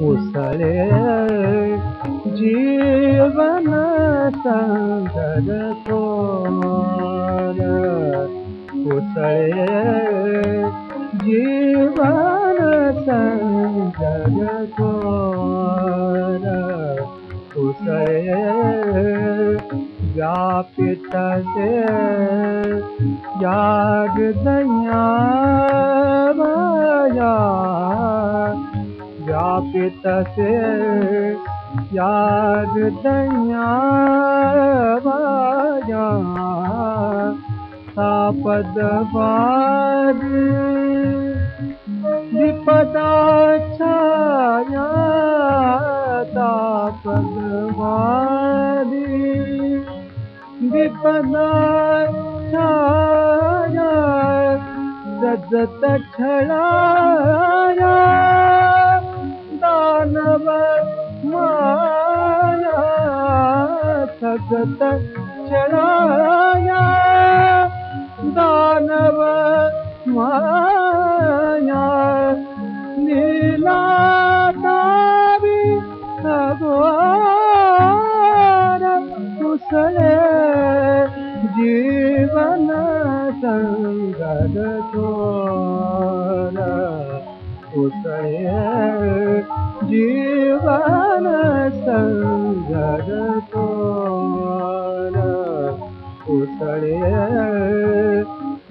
उसळे जीवन संगर थोर उसळे जीवन उसळे व्यापित से याग दया व्यापित याद दया विपदा छाया तापद छाया सजत छड़ाया दानव माया सजत छड़ाया दानव कुसळे जीवन संगद थोर उसळे जीवन संगद थोर उसळे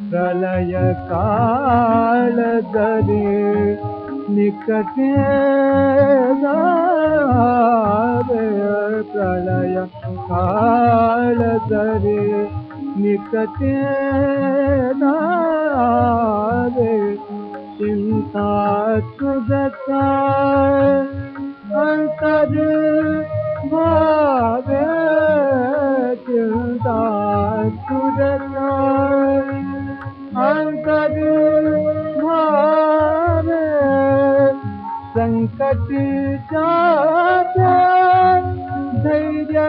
प्रलय काल दरी काल दरी निकटे चिंता सुगता अंतर भावे संकट जाते धैर्य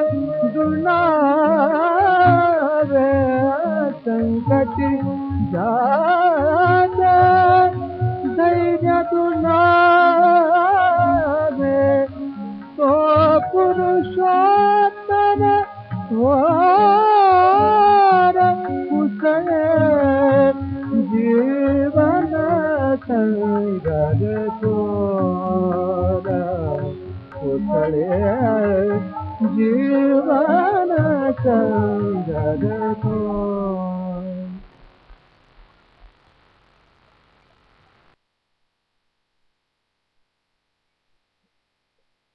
दुलावे संकट जाते धैर्य दुलावे तो पुरुषोत्तम द्वार उसने जीवन संगद तोर